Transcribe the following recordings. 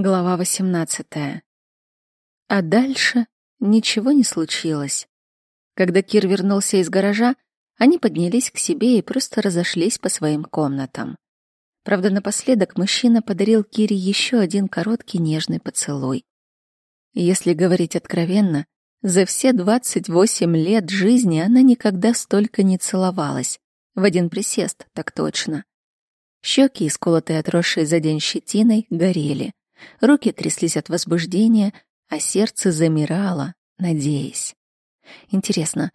Глава 18. А дальше ничего не случилось. Когда Кир вернулся из гаража, они поднялись к себе и просто разошлись по своим комнатам. Правда, напоследок мужчина подарил Кире еще один короткий нежный поцелуй. Если говорить откровенно, за все 28 лет жизни она никогда столько не целовалась. В один присест, так точно. Щеки, исколотые отросшей за день щетиной, горели. Руки тряслись от возбуждения, а сердце замирало, надеясь. Интересно,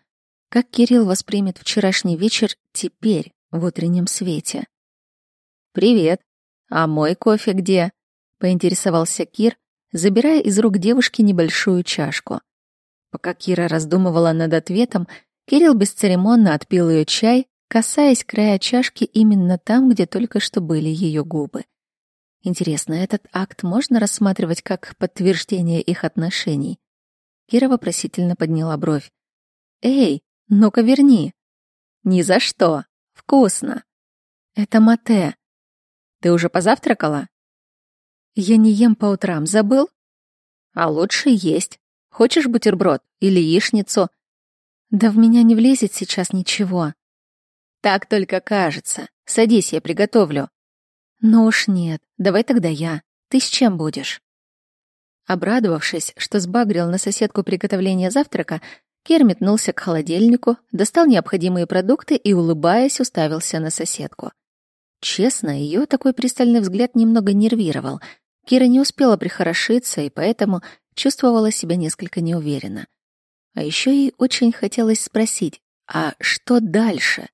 как Кирилл воспримет вчерашний вечер теперь, в утреннем свете? «Привет. А мой кофе где?» — поинтересовался Кир, забирая из рук девушки небольшую чашку. Пока Кира раздумывала над ответом, Кирилл бесцеремонно отпил ее чай, касаясь края чашки именно там, где только что были ее губы. Интересно, этот акт можно рассматривать как подтверждение их отношений? Кира вопросительно подняла бровь. «Эй, ну-ка верни!» «Ни за что! Вкусно!» «Это мате!» «Ты уже позавтракала?» «Я не ем по утрам, забыл?» «А лучше есть. Хочешь бутерброд или яичницу?» «Да в меня не влезет сейчас ничего». «Так только кажется. Садись, я приготовлю». «Ну уж нет, давай тогда я. Ты с чем будешь?» Обрадовавшись, что сбагрил на соседку приготовление завтрака, Кир метнулся к холодильнику, достал необходимые продукты и, улыбаясь, уставился на соседку. Честно, ее такой пристальный взгляд немного нервировал. Кира не успела прихорошиться и поэтому чувствовала себя несколько неуверенно. А еще ей очень хотелось спросить, а что дальше?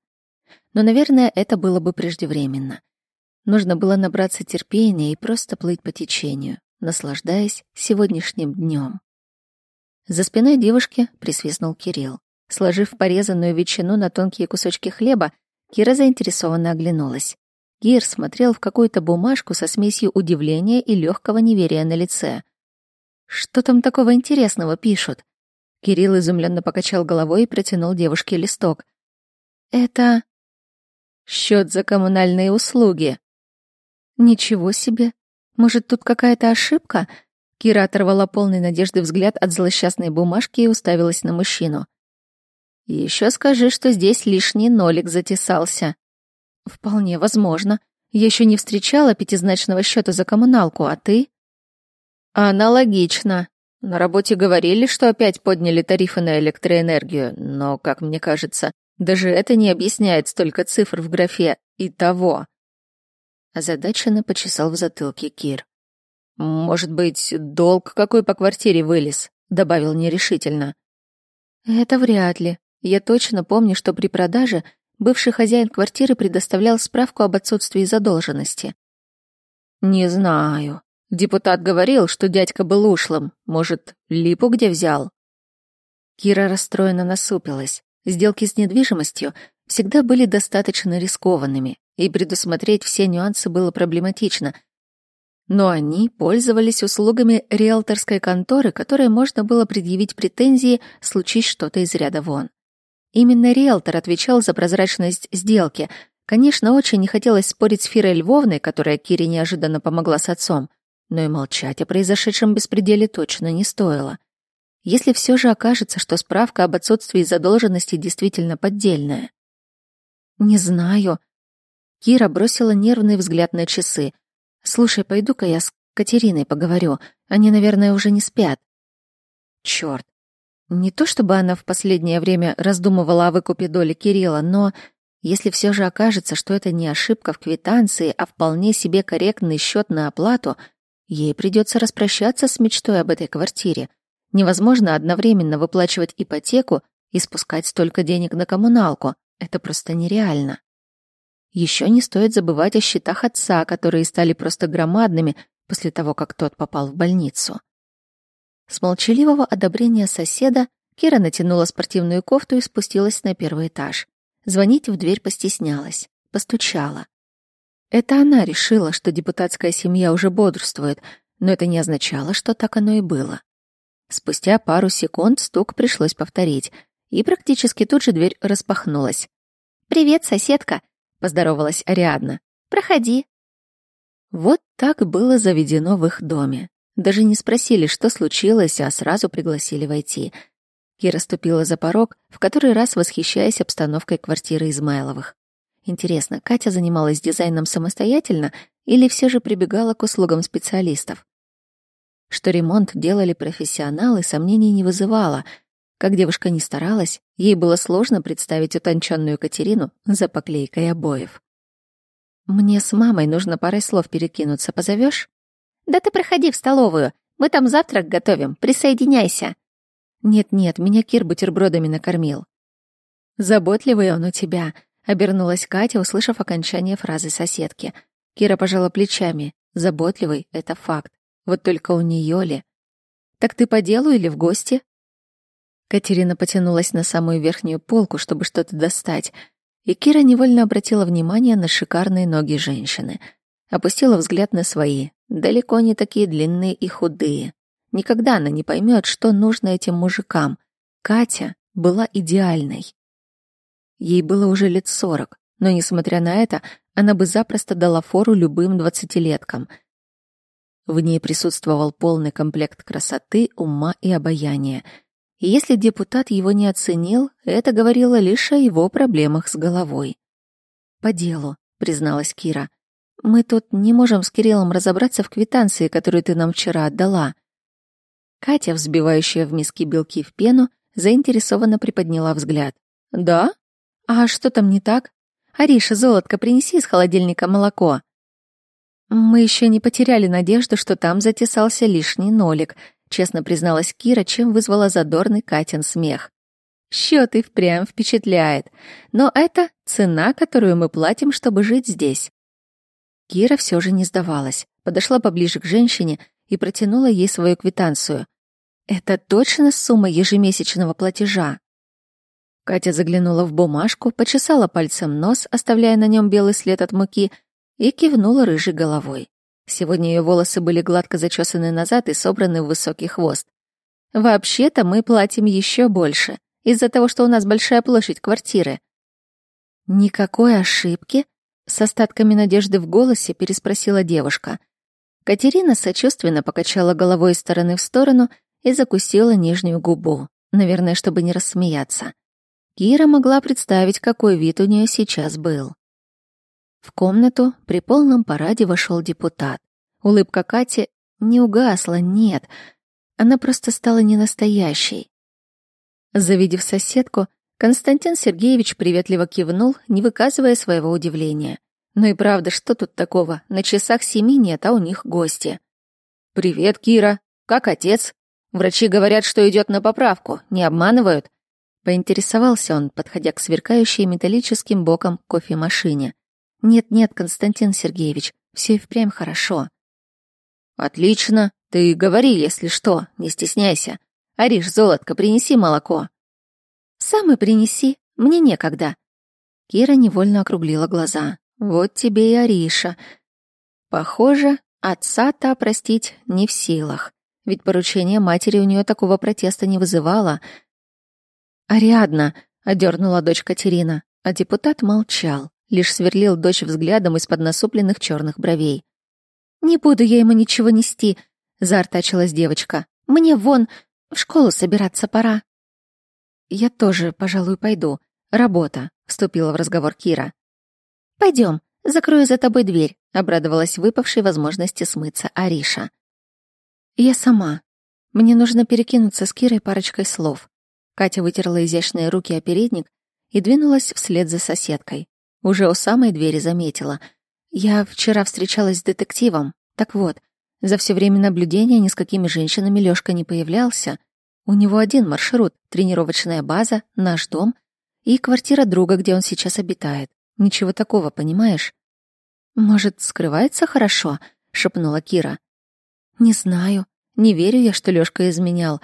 Но, наверное, это было бы преждевременно. Нужно было набраться терпения и просто плыть по течению, наслаждаясь сегодняшним днем. За спиной девушки присвистнул Кирилл. Сложив порезанную ветчину на тонкие кусочки хлеба, Кира заинтересованно оглянулась. Кир смотрел в какую-то бумажку со смесью удивления и легкого неверия на лице. «Что там такого интересного пишут?» Кирилл изумленно покачал головой и протянул девушке листок. «Это...» «Счет за коммунальные услуги», Ничего себе. Может, тут какая-то ошибка? Кира оторвала полный надежды взгляд от злосчастной бумажки и уставилась на мужчину. Еще скажи, что здесь лишний нолик затесался. Вполне возможно. Я еще не встречала пятизначного счета за коммуналку, а ты? Аналогично. На работе говорили, что опять подняли тарифы на электроэнергию, но, как мне кажется, даже это не объясняет столько цифр в графе «и того». Озадаченно почесал в затылке Кир. «Может быть, долг какой по квартире вылез?» — добавил нерешительно. «Это вряд ли. Я точно помню, что при продаже бывший хозяин квартиры предоставлял справку об отсутствии задолженности». «Не знаю. Депутат говорил, что дядька был ушлым. Может, липу где взял?» Кира расстроенно насупилась. Сделки с недвижимостью всегда были достаточно рискованными, и предусмотреть все нюансы было проблематично. Но они пользовались услугами риэлторской конторы, которой можно было предъявить претензии, случись что-то из ряда вон. Именно риэлтор отвечал за прозрачность сделки. Конечно, очень не хотелось спорить с Фирой Львовной, которая Кире неожиданно помогла с отцом, но и молчать о произошедшем беспределе точно не стоило. Если все же окажется, что справка об отсутствии задолженности действительно поддельная. «Не знаю», Кира бросила нервный взгляд на часы. «Слушай, пойду-ка я с Катериной поговорю. Они, наверное, уже не спят». Черт. Не то чтобы она в последнее время раздумывала о выкупе доли Кирилла, но если все же окажется, что это не ошибка в квитанции, а вполне себе корректный счет на оплату, ей придется распрощаться с мечтой об этой квартире. Невозможно одновременно выплачивать ипотеку и спускать столько денег на коммуналку. Это просто нереально. Еще не стоит забывать о счетах отца, которые стали просто громадными после того, как тот попал в больницу. С молчаливого одобрения соседа Кира натянула спортивную кофту и спустилась на первый этаж. Звонить в дверь постеснялась, постучала. Это она решила, что депутатская семья уже бодрствует, но это не означало, что так оно и было. Спустя пару секунд стук пришлось повторить, и практически тут же дверь распахнулась. «Привет, соседка!» Поздоровалась Ариадна. Проходи. Вот так было заведено в их доме. Даже не спросили, что случилось, а сразу пригласили войти. Кира ступила за порог, в который раз восхищаясь обстановкой квартиры Измайловых. Интересно, Катя занималась дизайном самостоятельно или все же прибегала к услугам специалистов? Что ремонт делали профессионалы, сомнений не вызывало. Как девушка не старалась, ей было сложно представить утонченную Катерину за поклейкой обоев. «Мне с мамой нужно парой слов перекинуться. Позовешь? «Да ты проходи в столовую. Мы там завтрак готовим. Присоединяйся». «Нет-нет, меня Кир бутербродами накормил». «Заботливый он у тебя», — обернулась Катя, услышав окончание фразы соседки. Кира пожала плечами. «Заботливый — это факт. Вот только у нее ли?» «Так ты по делу или в гости?» Катерина потянулась на самую верхнюю полку, чтобы что-то достать — и Кира невольно обратила внимание на шикарные ноги женщины. Опустила взгляд на свои, далеко не такие длинные и худые. Никогда она не поймет, что нужно этим мужикам. Катя была идеальной. Ей было уже лет сорок, но, несмотря на это, она бы запросто дала фору любым двадцатилеткам. В ней присутствовал полный комплект красоты, ума и обаяния — и если депутат его не оценил, это говорило лишь о его проблемах с головой. «По делу», — призналась Кира. «Мы тут не можем с Кириллом разобраться в квитанции, которую ты нам вчера отдала». Катя, взбивающая в миске белки в пену, заинтересованно приподняла взгляд. «Да? А что там не так? Ариша, золотко, принеси из холодильника молоко». Мы еще не потеряли надежду, что там затесался лишний нолик — честно призналась Кира, чем вызвала задорный Катин смех. Счет и впрямь впечатляет, но это цена, которую мы платим, чтобы жить здесь. Кира все же не сдавалась, подошла поближе к женщине и протянула ей свою квитанцию. Это точно сумма ежемесячного платежа. Катя заглянула в бумажку, почесала пальцем нос, оставляя на нем белый след от муки, и кивнула рыжей головой. Сегодня ее волосы были гладко зачесаны назад и собраны в высокий хвост. Вообще-то мы платим еще больше, из-за того, что у нас большая площадь квартиры. Никакой ошибки? С остатками надежды в голосе переспросила девушка. Катерина сочувственно покачала головой из стороны в сторону и закусила нижнюю губу, наверное, чтобы не рассмеяться. Кира могла представить, какой вид у нее сейчас был. В комнату при полном параде вошел депутат. Улыбка Кати не угасла, нет. Она просто стала ненастоящей. Завидев соседку, Константин Сергеевич приветливо кивнул, не выказывая своего удивления. Ну и правда, что тут такого? На часах семи нет, а у них гости. «Привет, Кира. Как отец? Врачи говорят, что идет на поправку. Не обманывают?» Поинтересовался он, подходя к сверкающей металлическим боком кофемашине. «Нет-нет, Константин Сергеевич, все и впрямь хорошо». «Отлично. Ты говори, если что, не стесняйся. Ариш, золотко, принеси молоко». «Сам и принеси, мне некогда». Кира невольно округлила глаза. «Вот тебе и Ариша». Похоже, отца-то простить не в силах, ведь поручение матери у нее такого протеста не вызывало. «Ариадна», — одернула дочь Катерина, а депутат молчал лишь сверлил дочь взглядом из-под насупленных черных бровей. «Не буду я ему ничего нести», — заортачилась девочка. «Мне вон в школу собираться пора». «Я тоже, пожалуй, пойду. Работа», — вступила в разговор Кира. «Пойдем, закрою за тобой дверь», — обрадовалась выпавшей возможности смыться Ариша. «Я сама. Мне нужно перекинуться с Кирой парочкой слов». Катя вытерла изящные руки о передник и двинулась вслед за соседкой. Уже у самой двери заметила. Я вчера встречалась с детективом. Так вот, за все время наблюдения ни с какими женщинами Лёшка не появлялся. У него один маршрут — тренировочная база, наш дом и квартира друга, где он сейчас обитает. Ничего такого, понимаешь? «Может, скрывается хорошо?» — шепнула Кира. «Не знаю. Не верю я, что Лёшка изменял.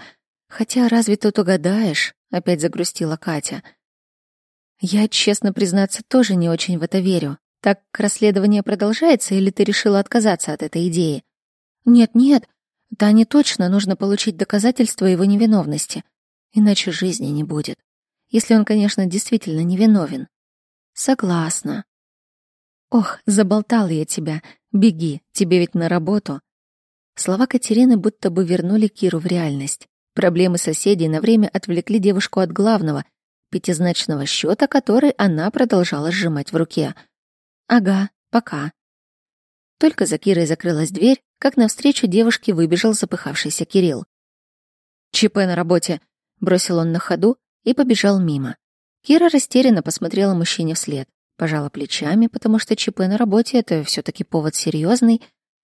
Хотя разве тут угадаешь?» — опять загрустила Катя. Я, честно признаться, тоже не очень в это верю. Так расследование продолжается или ты решила отказаться от этой идеи? Нет-нет, Тане точно нужно получить доказательства его невиновности. Иначе жизни не будет. Если он, конечно, действительно невиновен. Согласна. Ох, заболтал я тебя. Беги, тебе ведь на работу. Слова Катерины будто бы вернули Киру в реальность. Проблемы соседей на время отвлекли девушку от главного — пятизначного счета, который она продолжала сжимать в руке. «Ага, пока». Только за Кирой закрылась дверь, как навстречу девушке выбежал запыхавшийся Кирилл. «ЧП на работе», — бросил он на ходу и побежал мимо. Кира растерянно посмотрела мужчине вслед, пожала плечами, потому что ЧП на работе — это все таки повод серьезный,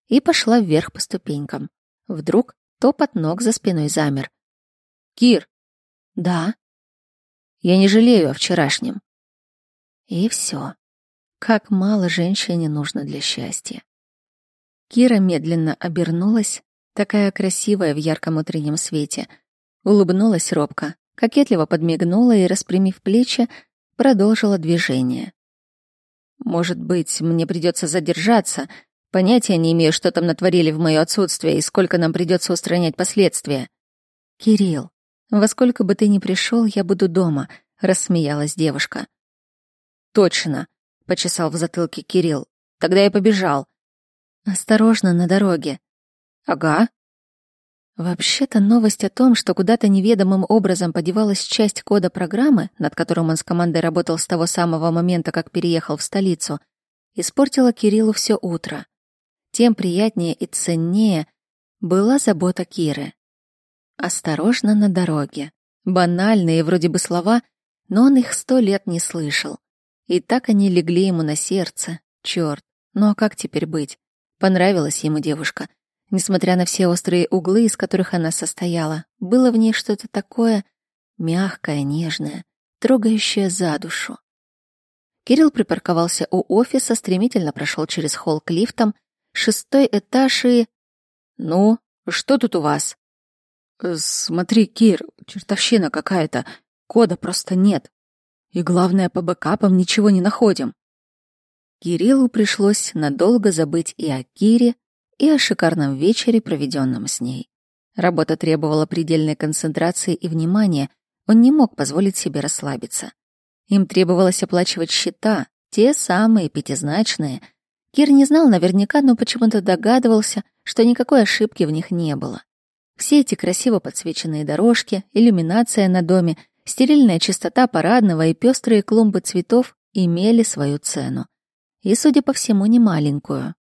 и пошла вверх по ступенькам. Вдруг топот ног за спиной замер. «Кир!» «Да?» «Я не жалею о вчерашнем». И все. Как мало женщине нужно для счастья. Кира медленно обернулась, такая красивая в ярком утреннем свете, улыбнулась робко, кокетливо подмигнула и, распрямив плечи, продолжила движение. «Может быть, мне придется задержаться. Понятия не имею, что там натворили в мое отсутствие и сколько нам придется устранять последствия». «Кирилл, во сколько бы ты ни пришел, я буду дома», — рассмеялась девушка. «Точно», — почесал в затылке Кирилл. «Тогда я побежал». «Осторожно на дороге». «Ага», Вообще-то новость о том, что куда-то неведомым образом подевалась часть кода программы, над которым он с командой работал с того самого момента, как переехал в столицу, испортила Кириллу все утро. Тем приятнее и ценнее была забота Киры. «Осторожно на дороге». Банальные вроде бы слова, но он их сто лет не слышал. И так они легли ему на сердце. Черт, ну а как теперь быть? Понравилась ему девушка — Несмотря на все острые углы, из которых она состояла, было в ней что-то такое мягкое, нежное, трогающее за душу. Кирилл припарковался у офиса, стремительно прошел через холл к лифтам, шестой этаж и... «Ну, что тут у вас?» «Смотри, Кир, чертовщина какая-то, кода просто нет. И главное, по бэкапам ничего не находим». Кириллу пришлось надолго забыть и о Кире, и о шикарном вечере, проведенном с ней. Работа требовала предельной концентрации и внимания, он не мог позволить себе расслабиться. Им требовалось оплачивать счета, те самые пятизначные. Кир не знал наверняка, но почему-то догадывался, что никакой ошибки в них не было. Все эти красиво подсвеченные дорожки, иллюминация на доме, стерильная чистота парадного и пестрые клумбы цветов имели свою цену. И, судя по всему, не маленькую.